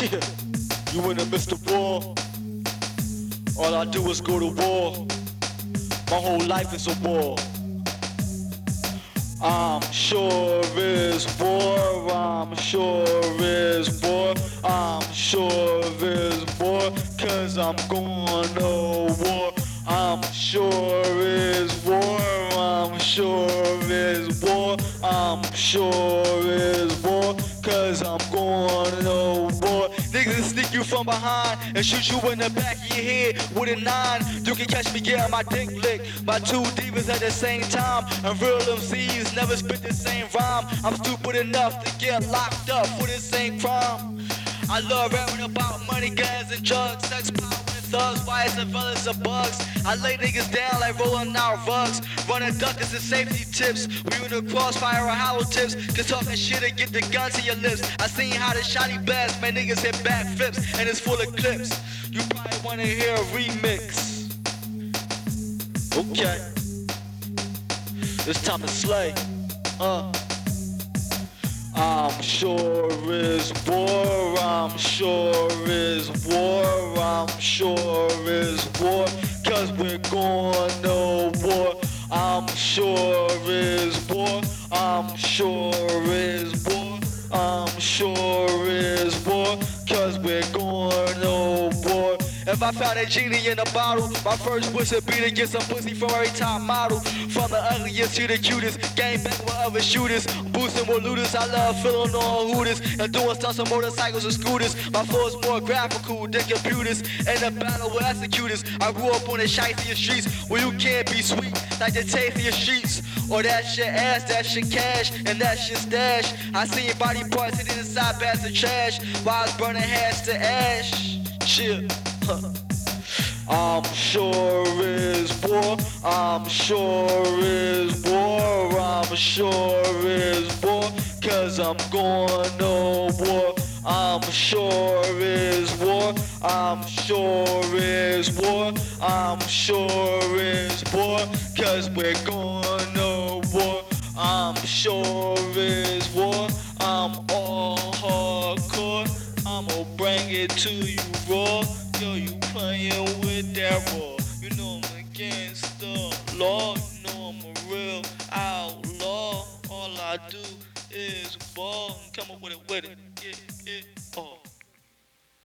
You in the midst of war. All I do is go to war. My whole life is a war. I'm sure is war. I'm sure is war. I'm sure is war. Cause I'm going to war. I'm sure is war. I'm sure is war. I'm sure is war. Cause I'm going to war. Sneak you from behind and shoot you in the back of your head with a nine. You can catch me getting my dick licked by two divas at the same time. And real MCs never spit the same rhyme. I'm stupid enough to get locked up for the same crime. I love rapping about money, guns, and drugs, sex, power, thugs, fires, and fellas, and bugs. I lay niggas down like rolling out rugs. Running duckers and safety tips. We in the crossfire or hollow tips. Cause talking shit and get the gun to your lips. I seen how the shotty blast, man, niggas hit back flips. And it's full of clips. You probably wanna hear a remix. Okay. It's time to slay. Uh. I'm sure it's war, I'm sure is war, I'm sure is war, cause we're going to war. I'm sure is war, I'm sure is war, I'm sure is war, cause we're going to war. If I found a genie in a bottle, my first wish would be to get some pussy from every top model. From the to the cutest, game back with other shooters, boosting with looters. I love filling on hooters and doing stunts on motorcycles and scooters. My flow is more graphical than computers. In the battle with executors, I grew up on the shittiest streets where you can't be sweet like the tastiest streets. Or that shit ass, that shit cash, and that shit stash. I see your body parts sitting inside bags of trash while I was burning hash to ash. Chill. I'm sure. I'm sure is war. I'm sure is war. Cause I'm going to war. I'm sure is war. I'm sure is war. I'm sure is war. Cause we're going to war. I'm sure is war. I'm all hardcore. I'ma bring it to you raw. Yo, you playing with that raw. Against the law. Know I'm a real outlaw. All I do is ball. Come up with it, with it. Yeah, oh. yeah.